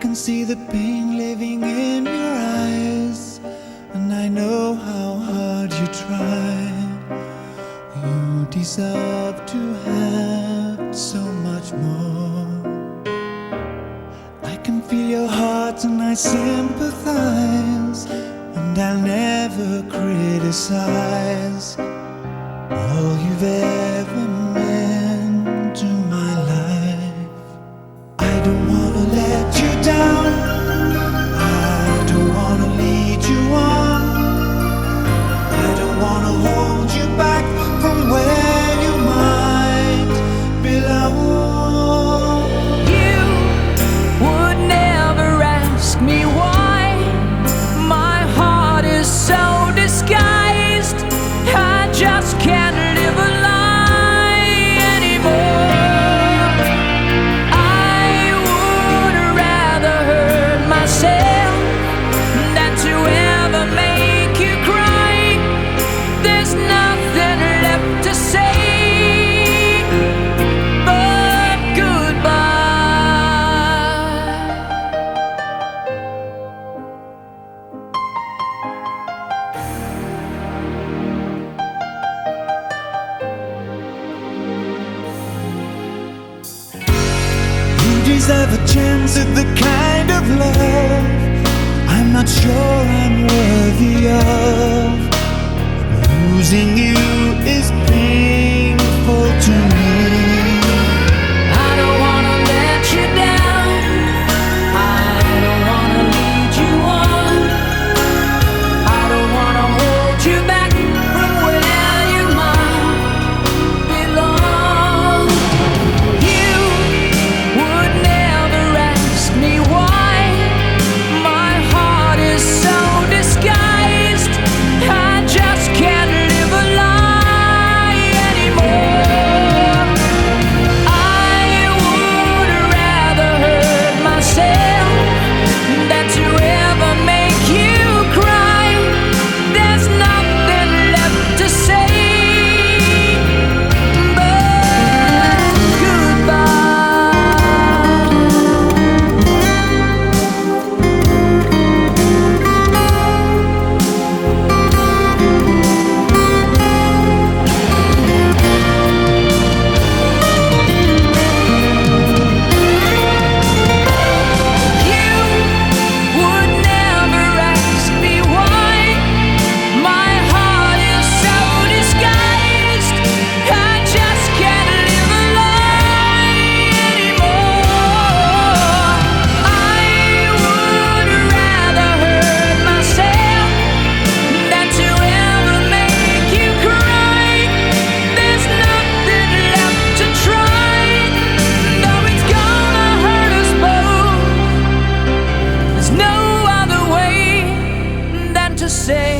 can see the pain living in your eyes, and I know how hard you try. You deserve to have so much more. I can feel your heart and I sympathize, and I'll never criticize You deserve a chance at the kind of love say